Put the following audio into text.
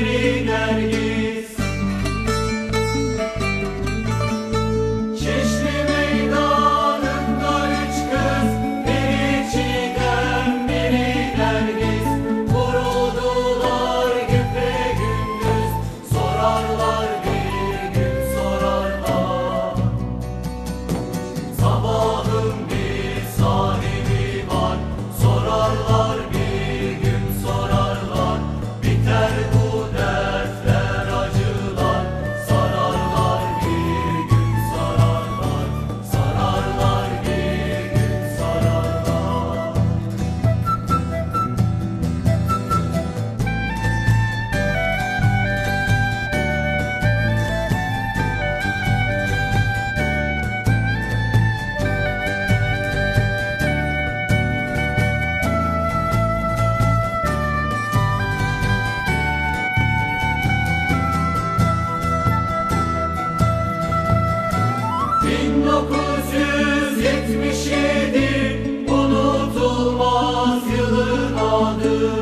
Spirit and you. 1977 unutulmaz yılın adı.